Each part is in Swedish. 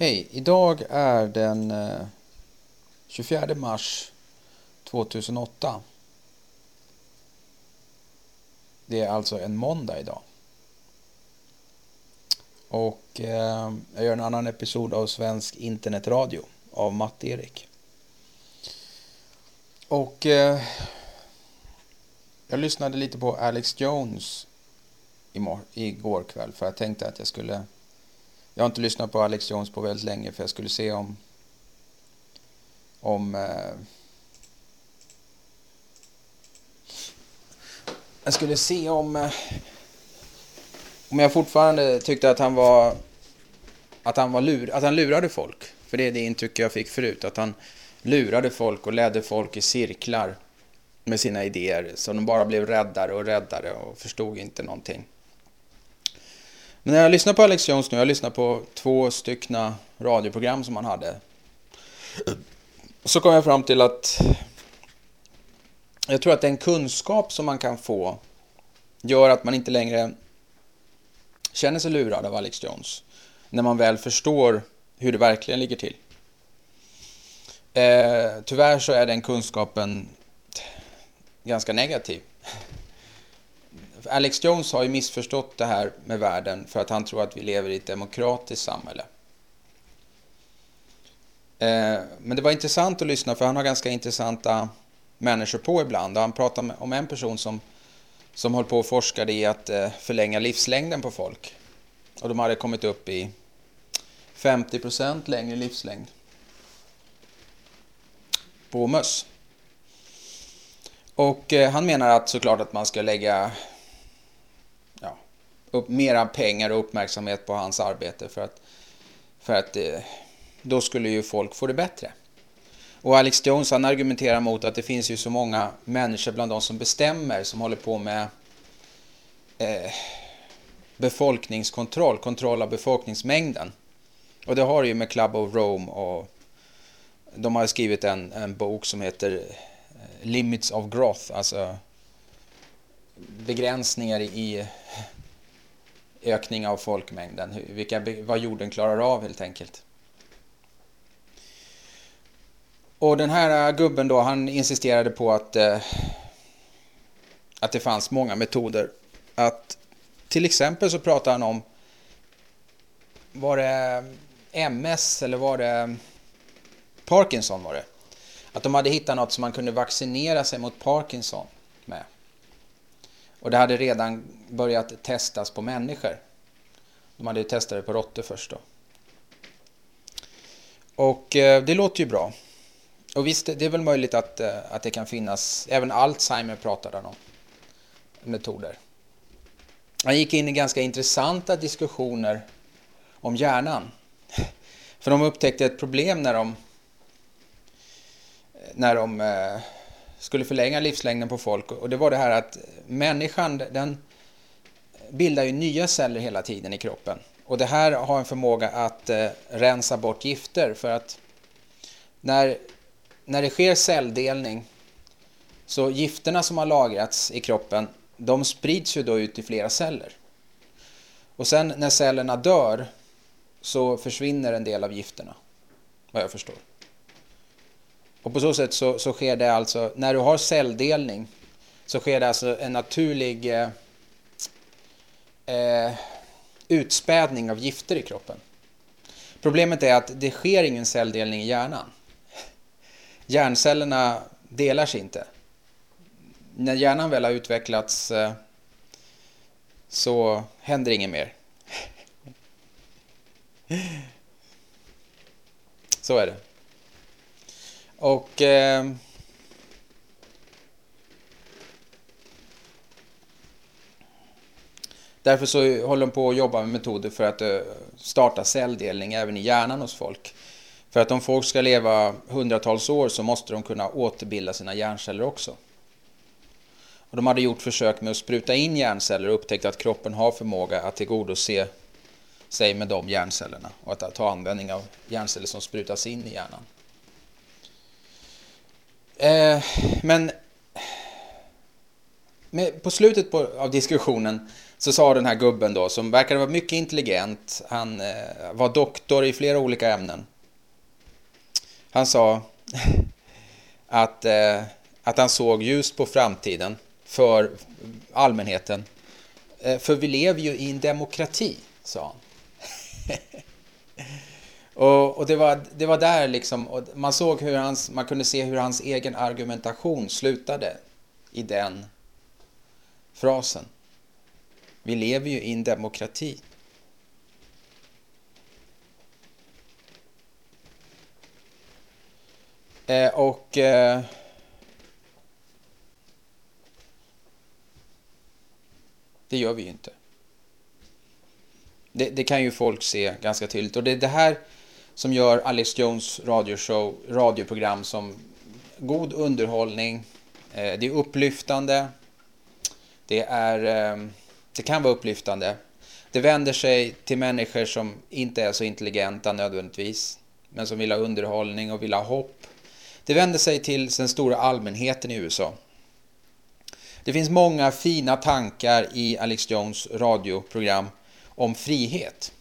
Hej, idag är den eh, 24 mars 2008. Det är alltså en måndag idag. Och eh, jag gör en annan episod av Svensk internetradio av Matt-Erik. Och eh, jag lyssnade lite på Alex Jones igår kväll för jag tänkte att jag skulle jag har inte lyssnat på Alex Jones på väldigt länge för jag skulle se om om eh, jag skulle se om eh, om jag fortfarande tyckte att han var att han var lur, att han lurade folk. För det är det intryck jag fick förut, att han lurade folk och ledde folk i cirklar med sina idéer så de bara blev räddare och räddare och förstod inte någonting. Men när jag lyssnar på Alex Jones nu, jag lyssnar på två styckna radioprogram som han hade. Så kom jag fram till att jag tror att den kunskap som man kan få gör att man inte längre känner sig lurad av Alex Jones. När man väl förstår hur det verkligen ligger till. Eh, tyvärr så är den kunskapen ganska negativ. Alex Jones har ju missförstått det här med världen för att han tror att vi lever i ett demokratiskt samhälle. Eh, men det var intressant att lyssna för han har ganska intressanta människor på ibland. Han pratar om en person som, som höll på och forskade i att eh, förlänga livslängden på folk. Och de hade kommit upp i 50% längre livslängd på möss. Och eh, han menar att såklart att man ska lägga upp, mera pengar och uppmärksamhet på hans arbete för att, för att eh, då skulle ju folk få det bättre. Och Alex Jones han argumenterar mot att det finns ju så många människor bland de som bestämmer som håller på med eh, befolkningskontroll, kontroll av befolkningsmängden. Och det har ju med Club of Rome och de har skrivit en, en bok som heter eh, Limits of Growth, alltså begränsningar i ökning av folkmängden, vilka, vad jorden klarar av helt enkelt. Och den här äh, gubben då, han insisterade på att, eh, att det fanns många metoder. Att till exempel så pratade han om, var det äh, MS eller var det Parkinson var det? Att de hade hittat något som man kunde vaccinera sig mot Parkinson. Och det hade redan börjat testas på människor. De hade testat det på råttor först då. Och eh, det låter ju bra. Och visst, det är väl möjligt att, eh, att det kan finnas, även Alzheimer pratade han om, metoder. Han gick in i ganska intressanta diskussioner om hjärnan. För de upptäckte ett problem när de, när de eh, skulle förlänga livslängden på folk och det var det här att människan den bildar ju nya celler hela tiden i kroppen och det här har en förmåga att eh, rensa bort gifter för att när, när det sker celldelning så gifterna som har lagrats i kroppen de sprids ju då ut i flera celler. Och sen när cellerna dör så försvinner en del av gifterna, vad jag förstår. Och på så sätt så, så sker det alltså, när du har celldelning så sker det alltså en naturlig eh, eh, utspädning av gifter i kroppen. Problemet är att det sker ingen celldelning i hjärnan. Hjärncellerna delar sig inte. När hjärnan väl har utvecklats eh, så händer inget mer. Så är det. Och... Eh, därför så håller de på att jobba med metoder för att eh, starta celldelning även i hjärnan hos folk. För att om folk ska leva hundratals år så måste de kunna återbilda sina hjärnceller också. Och de hade gjort försök med att spruta in hjärnceller och upptäckt att kroppen har förmåga att tillgodose sig med de hjärncellerna och att ta användning av hjärnceller som sprutas in i hjärnan. Eh, men med, på slutet på, av diskussionen så sa den här gubben då, som verkade vara mycket intelligent, han eh, var doktor i flera olika ämnen. Han sa att, eh, att han såg ljust på framtiden för allmänheten. Eh, för vi lever ju i en demokrati, sa han. och, och det, var, det var där liksom, man såg hur hans, man kunde se hur hans egen argumentation slutade i den frasen. Vi lever ju i en demokrati. Eh, och eh, det gör vi ju inte. Det, det, kan ju folk se ganska tydligt. Och det det här som gör Alex Jones radioshow, radioprogram som god underhållning. Eh, det är upplyftande. Det, är, eh, det kan vara upplyftande. Det vänder sig till människor som inte är så intelligenta nödvändigtvis. Men som vill ha underhållning och vill ha hopp. Det vänder sig till den stora allmänheten i USA. Det finns många fina tankar i Alex Jones radioprogram om frihet.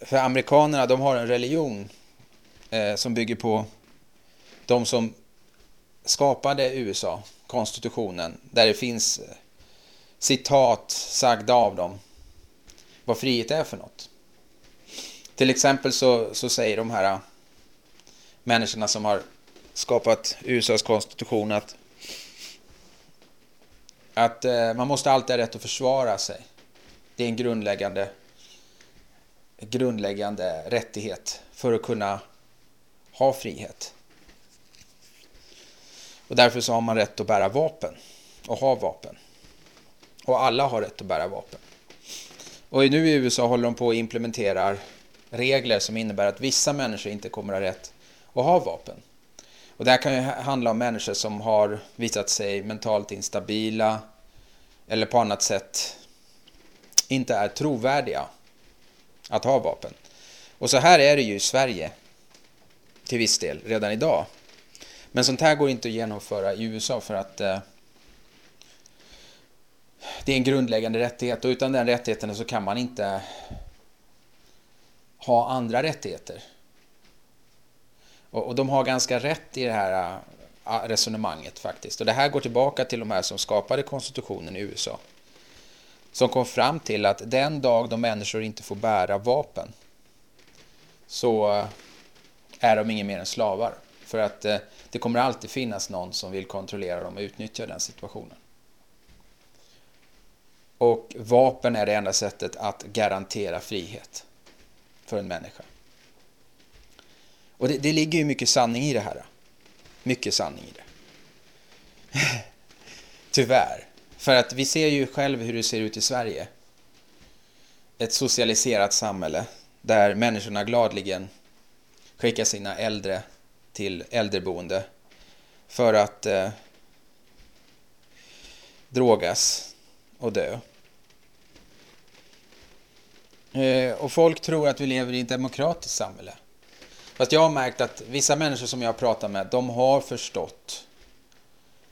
För amerikanerna, de har en religion eh, som bygger på de som skapade USA, konstitutionen, där det finns eh, citat sagda av dem vad frihet är för något. Till exempel så, så säger de här eh, människorna som har skapat USAs konstitution att att eh, man måste alltid ha rätt att försvara sig. Det är en grundläggande, grundläggande rättighet för att kunna ha frihet. Och därför så har man rätt att bära vapen och ha vapen. Och alla har rätt att bära vapen. Och nu i USA håller de på att implementera regler som innebär att vissa människor inte kommer att ha rätt att ha vapen. Och det här kan ju handla om människor som har visat sig mentalt instabila eller på annat sätt inte är trovärdiga att ha vapen. Och så här är det ju i Sverige till viss del redan idag. Men sånt här går inte att genomföra i USA för att eh, det är en grundläggande rättighet och utan den rättigheten så kan man inte ha andra rättigheter. Och, och de har ganska rätt i det här eh, resonemanget faktiskt. Och det här går tillbaka till de här som skapade konstitutionen i USA. Som kom fram till att den dag de människor inte får bära vapen så eh, är de inget mer än slavar. För att eh, det kommer alltid finnas någon som vill kontrollera dem och utnyttja den situationen. Och vapen är det enda sättet att garantera frihet för en människa. Och det, det ligger ju mycket sanning i det här. Mycket sanning i det. Tyvärr. För att vi ser ju själv hur det ser ut i Sverige. Ett socialiserat samhälle där människorna gladligen skickar sina äldre till äldreboende för att eh, drogas och dö. Eh, och folk tror att vi lever i ett demokratiskt samhälle. Fast jag har märkt att vissa människor som jag pratar med, de har förstått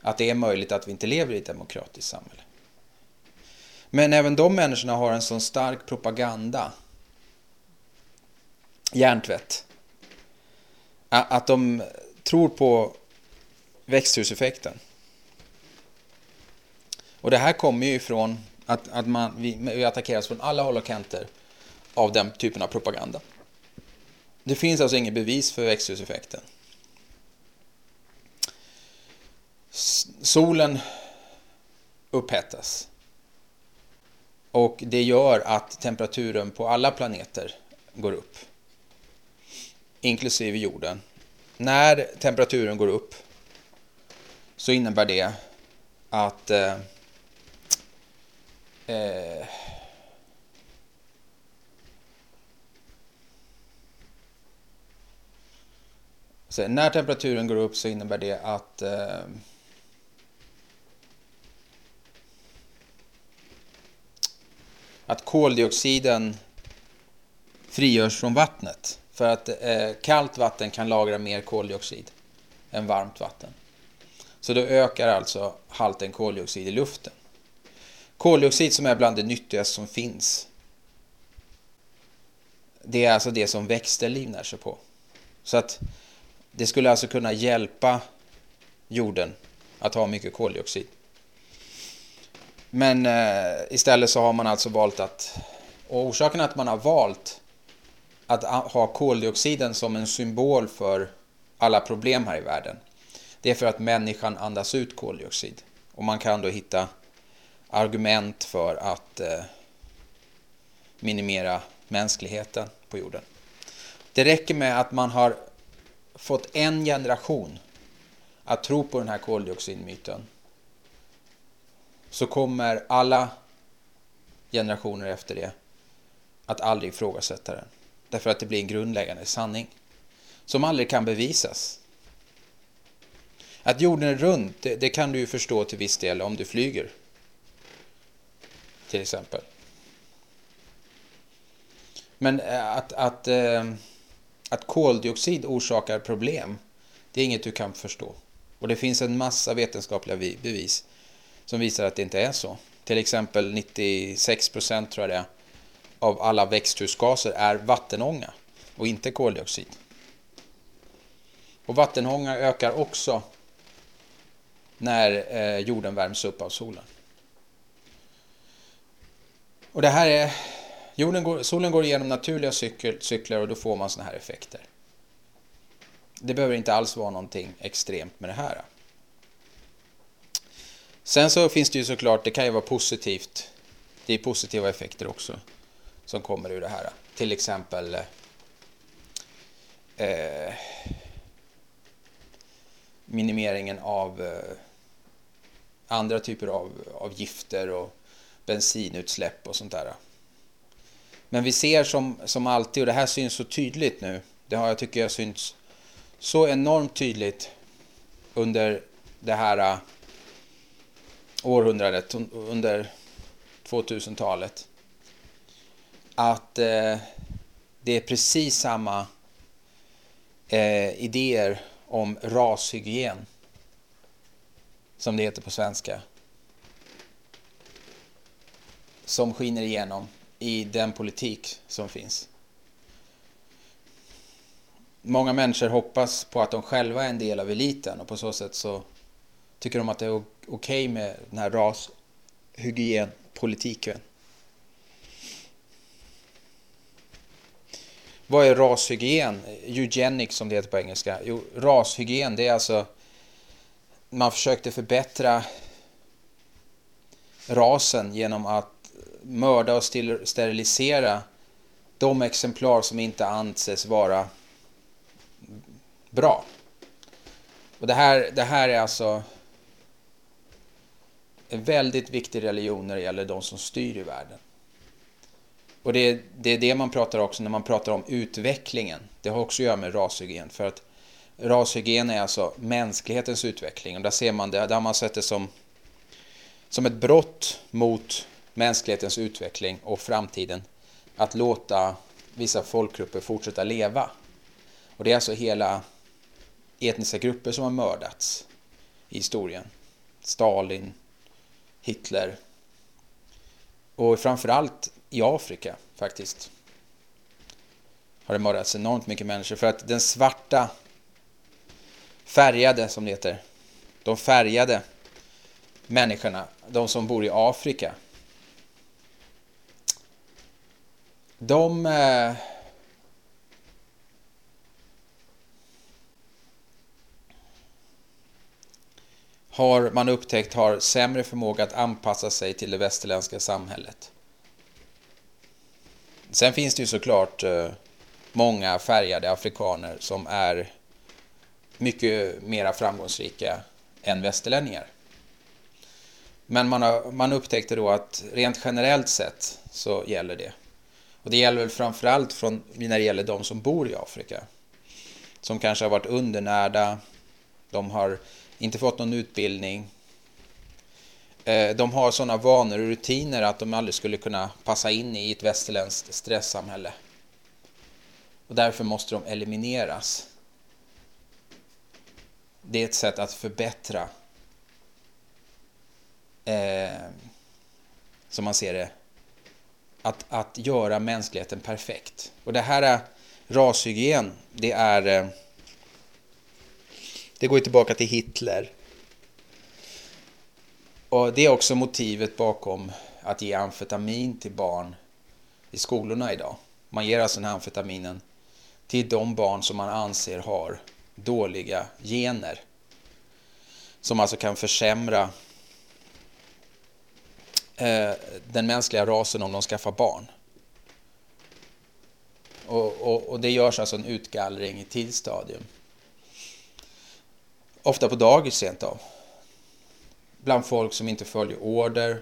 att det är möjligt att vi inte lever i ett demokratiskt samhälle. Men även de människorna har en sån stark propaganda, hjärntvätt, att de tror på växthuseffekten. Och det här kommer ju ifrån att, att man, vi, vi attackeras från alla håll och kanter av den typen av propaganda. Det finns alltså inget bevis för växthuseffekten. Solen upphettas. Och det gör att temperaturen på alla planeter går upp. Inklusive jorden. När temperaturen går upp så innebär det att eh, eh, Så när temperaturen går upp så innebär det att eh, att koldioxiden frigörs från vattnet. För att eh, kallt vatten kan lagra mer koldioxid än varmt vatten. Så då ökar alltså halten koldioxid i luften. Koldioxid som är bland det nyttigaste som finns. Det är alltså det som växter livnär sig på. Så att det skulle alltså kunna hjälpa jorden att ha mycket koldioxid. Men eh, istället så har man alltså valt att, och orsaken att man har valt att ha koldioxiden som en symbol för alla problem här i världen. Det är för att människan andas ut koldioxid. Och man kan då hitta argument för att eh, minimera mänskligheten på jorden. Det räcker med att man har fått en generation att tro på den här koldioxidmyten så kommer alla generationer efter det att aldrig ifrågasätta den. Därför att det blir en grundläggande sanning som aldrig kan bevisas. Att jorden är rund, det, det, kan du ju förstå till viss del om du flyger. Till exempel. Men eh, att, att, eh, att koldioxid orsakar problem, det är inget du kan förstå. Och det finns en massa vetenskapliga bevis som visar att det inte är så. Till exempel 96 procent tror jag det är, av alla växthusgaser är vattenånga och inte koldioxid. Och vattenånga ökar också när eh, jorden värms upp av solen. Och det här är, jorden går, solen går igenom naturliga cykel, cykler och då får man sådana här effekter. Det behöver inte alls vara någonting extremt med det här. Sen så finns det ju såklart, det kan ju vara positivt. Det är positiva effekter också som kommer ur det här. Till exempel eh, eh, minimeringen av eh, andra typer av, av gifter och bensinutsläpp och sånt där. Men vi ser som, som alltid, och det här syns så tydligt nu, det har jag tycker jag syns så enormt tydligt under det här eh, århundradet, under 2000-talet. Att eh, det är precis samma eh, idéer om rashygien som det heter på svenska som skiner igenom i den politik som finns. Många människor hoppas på att de själva är en del av eliten och på så sätt så tycker de att det är okej okay med den här rashygienpolitiken. Vad är rashygien? Eugenics som det heter på engelska. Jo, rashygien det är alltså man försökte förbättra rasen genom att mörda och sterilisera de exemplar som inte anses vara bra. Och det här, det här är alltså en väldigt viktig religion när det gäller de som styr i världen. Och det är, det är det man pratar också när man pratar om utvecklingen. Det har också att göra med rashygien. För att rashygien är alltså mänsklighetens utveckling. Och där ser man det, där har man sett det som, som ett brott mot mänsklighetens utveckling och framtiden. Att låta vissa folkgrupper fortsätta leva. Och det är alltså hela etniska grupper som har mördats i historien. Stalin, Hitler. Och framförallt i Afrika faktiskt har det mördats enormt mycket människor. För att den svarta färgade som det heter, de färgade människorna, de som bor i Afrika de eh, har man upptäckt har sämre förmåga att anpassa sig till det västerländska samhället. Sen finns det ju såklart eh, många färgade afrikaner som är mycket mera framgångsrika än västerlänningar. Men man, har, man upptäckte då att rent generellt sett så gäller det. Och det gäller väl framförallt från, när det gäller de som bor i Afrika. Som kanske har varit undernärda, de har inte fått någon utbildning. Eh, de har sådana vanor och rutiner att de aldrig skulle kunna passa in i ett västerländskt stresssamhälle. Och därför måste de elimineras. Det är ett sätt att förbättra eh, som man ser det, att, att göra mänskligheten perfekt. Och det här är rashygien, det är... Eh, det går ju tillbaka till Hitler. Och det är också motivet bakom att ge amfetamin till barn i skolorna idag. Man ger alltså den här amfetaminen till de barn som man anser har dåliga gener. Som alltså kan försämra eh, den mänskliga rasen om de skaffar barn. Och, och, och, det görs alltså en utgallring i tidsstadium. Ofta på dagis sent av. Bland folk som inte följer order.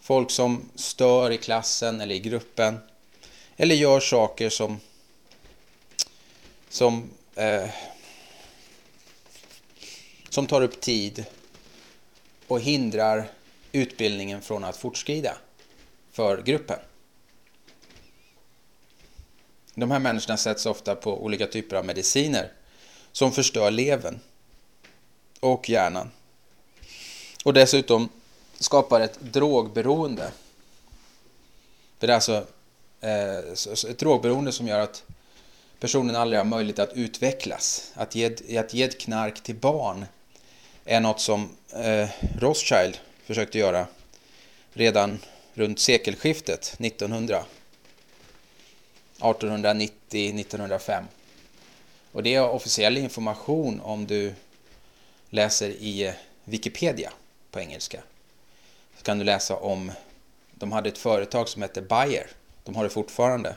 Folk som stör i klassen eller i gruppen. Eller gör saker som, som, eh, som tar upp tid och hindrar utbildningen från att fortskrida för gruppen. De här människorna sätts ofta på olika typer av mediciner som förstör levern och hjärnan. Och dessutom skapar ett drogberoende. För det är alltså eh, ett drogberoende som gör att personen aldrig har möjlighet att utvecklas. Att ge, att ge ett knark till barn är något som eh, Rothschild försökte göra redan runt sekelskiftet 1900. 1890-1905. Och det är officiell information om du läser i Wikipedia på engelska. Så kan du läsa om, de hade ett företag som hette Bayer. De har det fortfarande.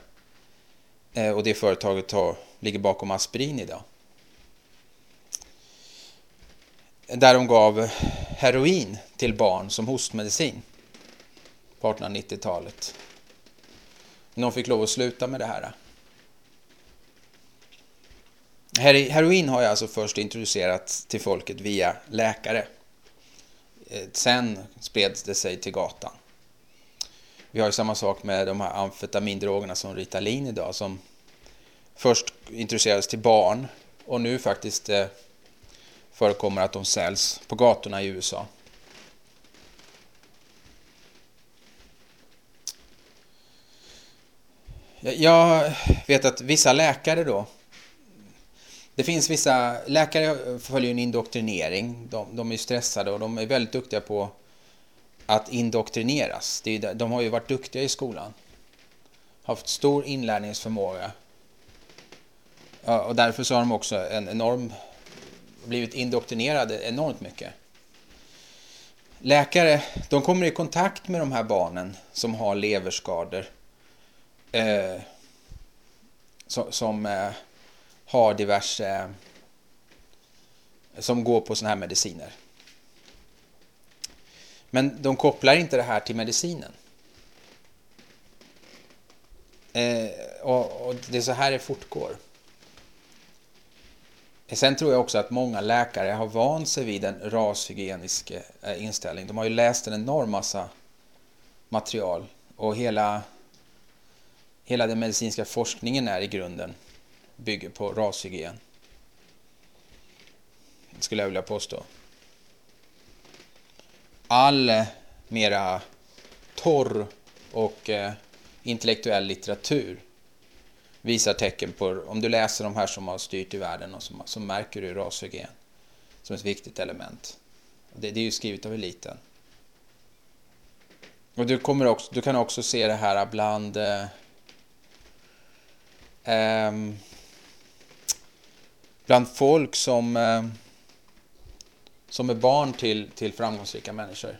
Eh, och det företaget har, ligger bakom Aspirin idag. Där de gav heroin till barn som hostmedicin på 1890-talet. De fick lov att sluta med det här. Heroin har jag alltså först introducerats till folket via läkare. Eh, sen spreds det sig till gatan. Vi har ju samma sak med de här amfetamindrogerna som Ritalin idag som först introducerades till barn och nu faktiskt eh, förekommer att de säljs på gatorna i USA. Jag vet att vissa läkare då det finns vissa, läkare följer en indoktrinering. De, de är stressade och de är väldigt duktiga på att indoktrineras. Är, de har ju varit duktiga i skolan. Haft stor inlärningsförmåga. Och därför så har de också en enorm, blivit indoktrinerade enormt mycket. Läkare, de kommer i kontakt med de här barnen som har leverskador. Eh, som, som eh, har diverse eh, som går på sådana här mediciner. Men de kopplar inte det här till medicinen. Eh, och, och, det är så här det fortgår. Sen tror jag också att många läkare har vant sig vid en rashygienisk eh, inställning. De har ju läst en enorm massa material och hela, hela den medicinska forskningen är i grunden bygger på rashygien. Skulle jag vilja påstå. All eh, mera torr och eh, intellektuell litteratur visar tecken på, om du läser de här som har styrt i världen och som, så märker du rashygien som ett viktigt element. Det, det är ju skrivet av eliten. Och du, kommer också, du kan också se det här bland eh, um, bland folk som, eh, som är barn till, till framgångsrika människor.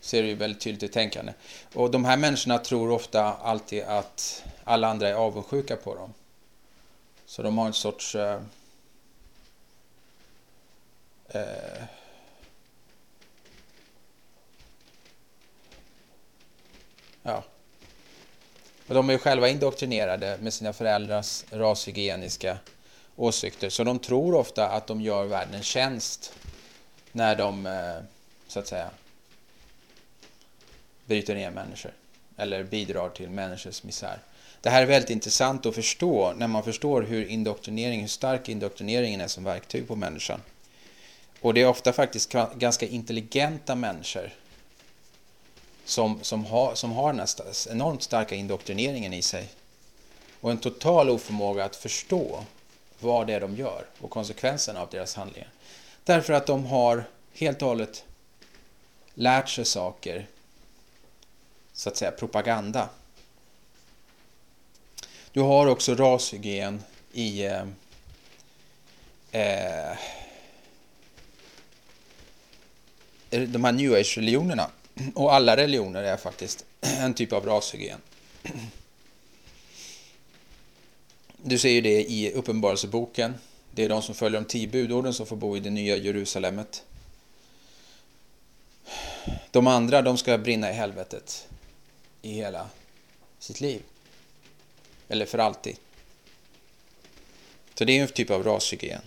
Ser du väldigt tydligt i tänkande. Och de här människorna tror ofta alltid att alla andra är avundsjuka på dem. Så de har en sorts... Eh, eh, ja. Och de är ju själva indoktrinerade med sina föräldrars rashygieniska åsikter. Så de tror ofta att de gör världen en tjänst när de, eh, så att säga, bryter ner människor eller bidrar till människors misär. Det här är väldigt intressant att förstå när man förstår hur indoktrinering, hur stark indoktrineringen är som verktyg på människan. Och det är ofta faktiskt ganska intelligenta människor som, som, har, som har den här enormt starka indoktrineringen i sig och en total oförmåga att förstå vad det är de gör och konsekvenserna av deras handlingar. Därför att de har helt och hållet lärt sig saker, så att säga propaganda. Du har också rashygien i eh, eh, de här new age-religionerna. Och alla religioner är faktiskt en typ av rashygien. Du ser ju det i Uppenbarelseboken. Det är de som följer de tio budorden som får bo i det nya Jerusalemet. De andra, de ska brinna i helvetet i hela sitt liv. Eller för alltid. Så det är en typ av rashygien.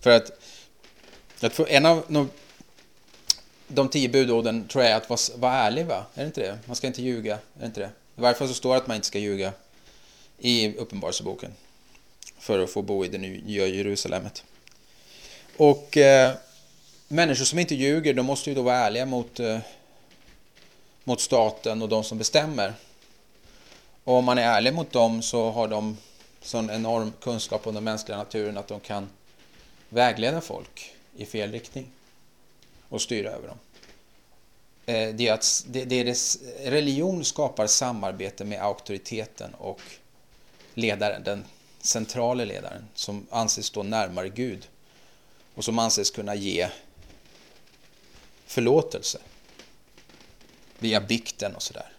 För att, att en av de, de tio budorden tror jag är att vara, vara ärlig, va? Är det inte det? Man ska inte ljuga, är det inte det? I varje fall så står det att man inte ska ljuga i Uppenbarelseboken för att få bo i det nya Jerusalemet. Och eh, människor som inte ljuger, de måste ju då vara ärliga mot, eh, mot staten och de som bestämmer. Och om man är ärlig mot dem så har de sån enorm kunskap om den mänskliga naturen att de kan vägleda folk i fel riktning och styra över dem. Eh, det är att det, det är det, religion skapar samarbete med auktoriteten och ledaren, den centrale ledaren som anses stå närmare Gud och som anses kunna ge förlåtelse via bikten och sådär.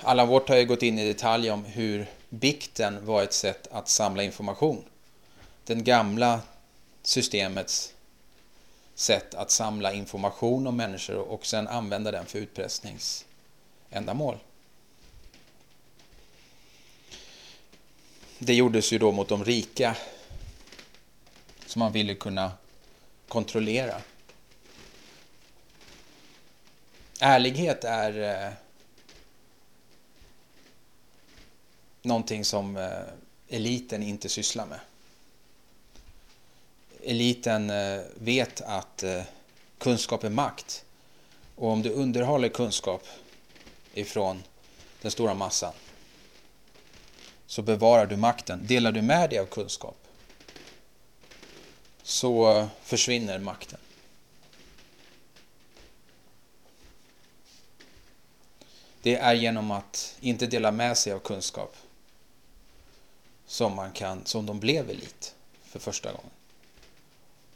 Allan Wort har ju gått in i detalj om hur bikten var ett sätt att samla information. Den gamla systemets sätt att samla information om människor och sen använda den för utpressningsändamål. Det gjordes ju då mot de rika som man ville kunna kontrollera. Ärlighet är eh, någonting som eh, eliten inte sysslar med. Eliten eh, vet att eh, kunskap är makt. Och om du underhåller kunskap ifrån den stora massan så bevarar du makten. Delar du med dig av kunskap så försvinner makten. Det är genom att inte dela med sig av kunskap som, man kan, som de blev elit för första gången.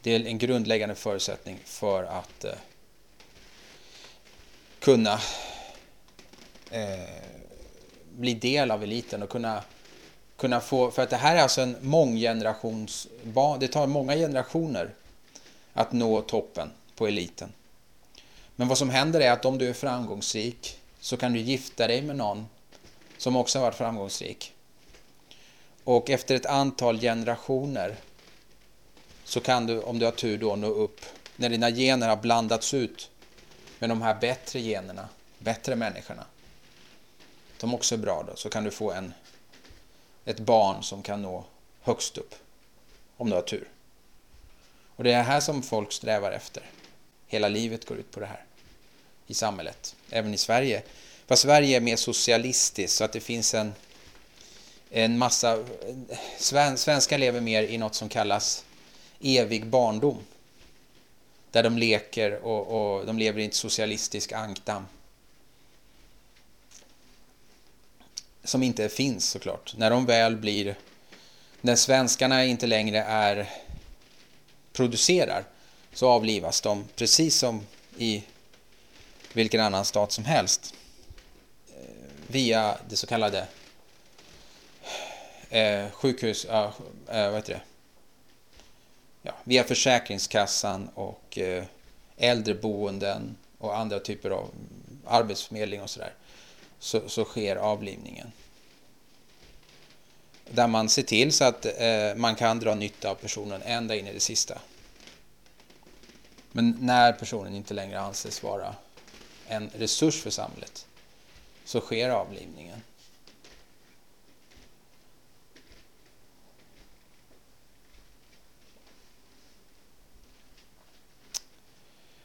Det är en grundläggande förutsättning för att eh, kunna eh, bli del av eliten och kunna, kunna få... För att det här är alltså en månggenerations... Det tar många generationer att nå toppen på eliten. Men vad som händer är att om du är framgångsrik så kan du gifta dig med någon som också har varit framgångsrik. Och efter ett antal generationer så kan du, om du har tur, då nå upp när dina gener har blandats ut med de här bättre generna, bättre människorna. De också är bra då, så kan du få en, ett barn som kan nå högst upp. Om du har tur. Och det är det här som folk strävar efter. Hela livet går ut på det här. I samhället. Även i Sverige. Fast Sverige är mer socialistiskt så att det finns en en massa... Sven, svenskar lever mer i något som kallas evig barndom. Där de leker och, och de lever i en socialistisk ankdamm. Som inte finns såklart. När de väl blir... När svenskarna inte längre är producerar så avlivas de precis som i vilken annan stat som helst. Eh, via det så kallade eh, sjukhus, eh, vad heter det? Ja, via Försäkringskassan och eh, äldreboenden och andra typer av arbetsförmedling och sådär så, så sker avlivningen. Där man ser till så att eh, man kan dra nytta av personen ända in i det sista. Men när personen inte längre anses vara en resurs för samhället så sker avlivningen.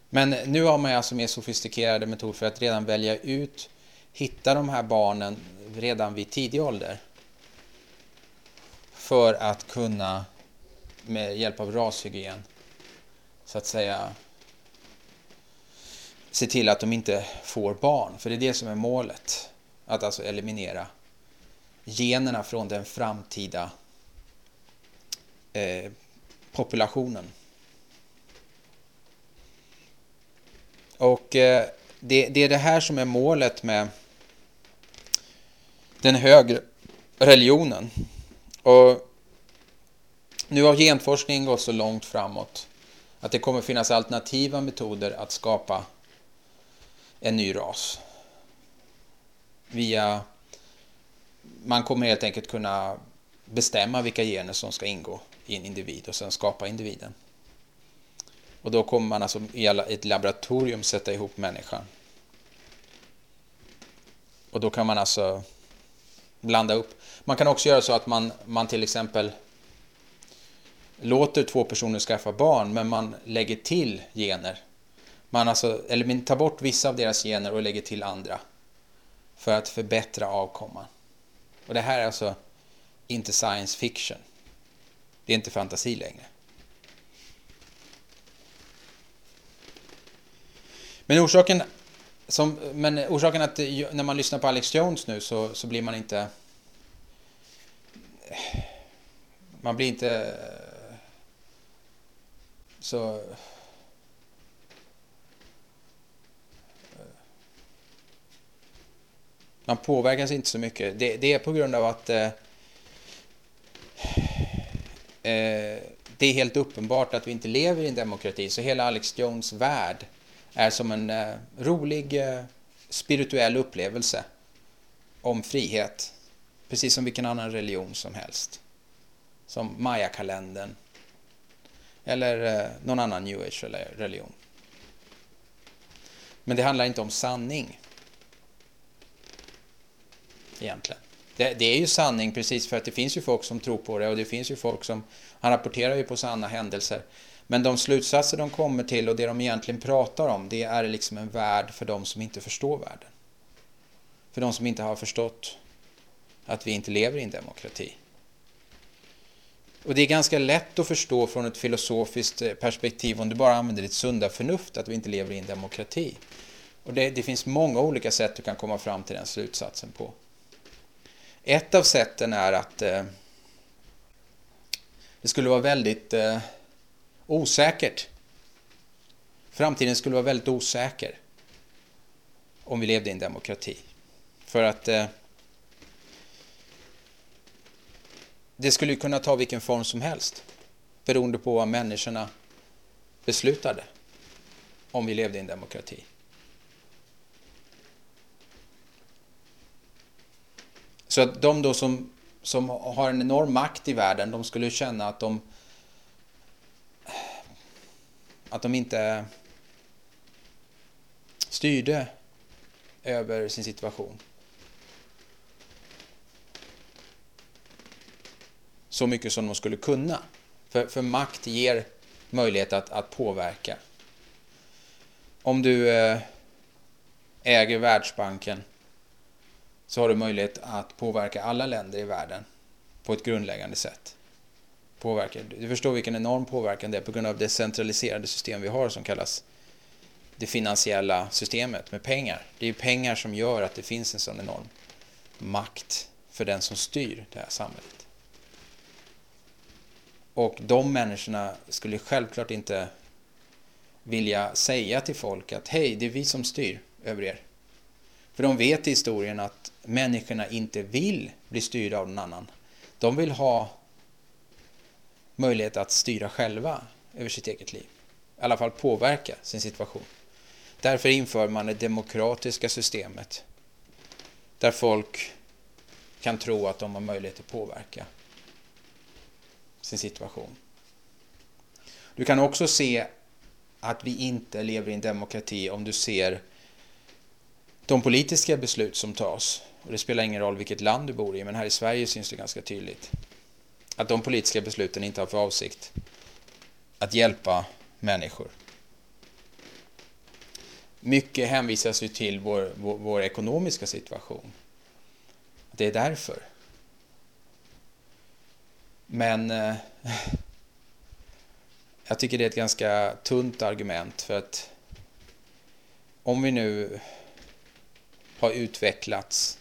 Men nu har man alltså mer sofistikerade metoder för att redan välja ut, hitta de här barnen redan vid tidig ålder. För att kunna med hjälp av rashygien så att säga se till att de inte får barn. För det är det som är målet. Att alltså eliminera generna från den framtida eh, populationen. Och eh, det, det, är det här som är målet med den högre religionen. Och nu har genforskningen gått så långt framåt att det kommer finnas alternativa metoder att skapa en ny ras. Via, man kommer helt enkelt kunna bestämma vilka gener som ska ingå i en individ och sen skapa individen. Och då kommer man alltså i ett laboratorium sätta ihop människan. Och då kan man alltså blanda upp. Man kan också göra så att man, man till exempel låter två personer skaffa barn men man lägger till gener. Man alltså, eller tar bort vissa av deras gener och lägger till andra. För att förbättra avkomman. Och det här är alltså inte science fiction. Det är inte fantasi längre. Men orsaken, som, men orsaken att när man lyssnar på Alex Jones nu så, så blir man inte... Man blir inte så... Man påverkas inte så mycket. Det, det är på grund av att eh, eh det är helt uppenbart att vi inte lever i en demokrati. Så hela Alex Jones värld är som en eh, rolig eh, spirituell upplevelse om frihet. Precis som vilken annan religion som helst. Som Maya-kalendern. Eller eh, någon annan new age-religion. Men det handlar inte om sanning. Egentligen. Det, det, är ju sanning precis för att det finns ju folk som tror på det och det finns ju folk som, han rapporterar ju på sanna händelser. Men de slutsatser de kommer till och det de egentligen pratar om det är liksom en värld för de som inte förstår världen. För de som inte har förstått att vi inte lever i en demokrati. Och det är ganska lätt att förstå från ett filosofiskt eh, perspektiv om du bara använder ditt sunda förnuft att vi inte lever i en demokrati. Och det, det finns många olika sätt du kan komma fram till den slutsatsen på. Ett av sätten är att eh, det skulle vara väldigt eh, osäkert. Framtiden skulle vara väldigt osäker om vi levde i en demokrati. För att eh, det skulle kunna ta vilken form som helst beroende på vad människorna beslutade om vi levde i en demokrati. Så att de då som, som har en enorm makt i världen, de skulle känna att de att de inte styrde över sin situation. Så mycket som de skulle kunna. För, för makt ger möjlighet att, att påverka. Om du eh, äger Världsbanken så har du möjlighet att påverka alla länder i världen på ett grundläggande sätt påverkar. Du förstår vilken enorm påverkan det är på grund av det centraliserade system vi har som kallas det finansiella systemet med pengar. Det är pengar som gör att det finns en sån enorm makt för den som styr det här samhället. Och de människorna skulle självklart inte vilja säga till folk att hej, det är vi som styr över er. För de vet i historien att människorna inte vill bli styrda av någon annan. De vill ha möjlighet att styra själva över sitt eget liv. I alla fall påverka sin situation. Därför inför man det demokratiska systemet. Där folk kan tro att de har möjlighet att påverka sin situation. Du kan också se att vi inte lever i en demokrati om du ser de politiska beslut som tas. Och det spelar ingen roll vilket land du bor i, men här i Sverige syns det ganska tydligt. Att de politiska besluten inte har för avsikt att hjälpa människor. mycket hänvisas ju till vår, vår, vår ekonomiska situation. Det är därför. Men eh, jag tycker det är ett ganska tunt argument för att om vi nu har utvecklats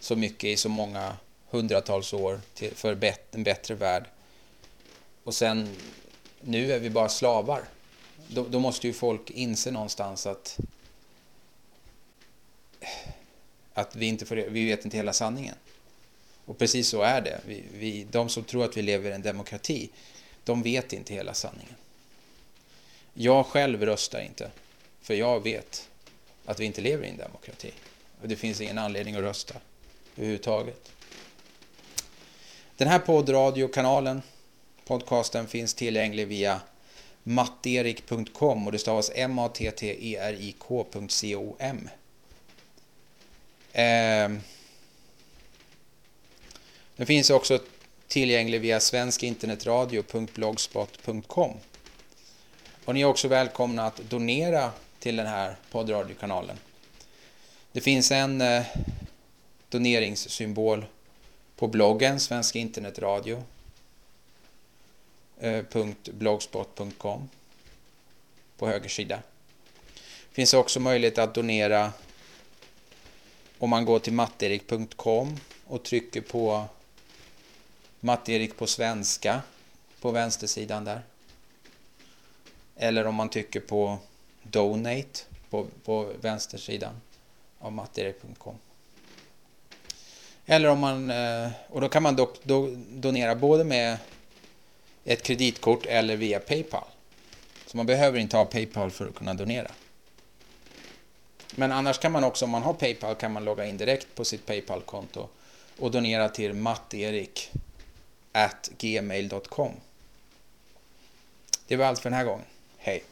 så mycket i så många hundratals år till, för bet, en bättre värld och sen nu är vi bara slavar. Då, då måste ju folk inse någonstans att att vi inte får, vi vet inte hela sanningen. Och precis så är det. Vi, vi, de som tror att vi lever i en demokrati, de vet inte hela sanningen. Jag själv röstar inte, för jag vet att vi inte lever i en demokrati. Och det finns ingen anledning att rösta överhuvudtaget. Den här poddradiokanalen, podcasten, finns tillgänglig via matterik.com och det stavas m-a-t-t-e-r-i-k.com. Eh, den finns också tillgänglig via svenskinternetradio.blogspot.com. Och ni är också välkomna att donera till den här poddradiokanalen. Det finns en eh, doneringssymbol på bloggen Svenska internetradio eh, .blogspot.com på höger sida. Det finns också möjlighet att donera om man går till matterik.com och trycker på Matterik på svenska på vänstersidan där. Eller om man trycker på Donate på, på vänstersidan av matterik.com. Eller om man, eh, och då kan man dock donera både med ett kreditkort eller via Paypal. Så man behöver inte ha Paypal för att kunna donera. Men annars kan man också, om man har Paypal, kan man logga in direkt på sitt Paypal-konto och donera till matterik.gmail.com. Det var allt för den här gången. Hej!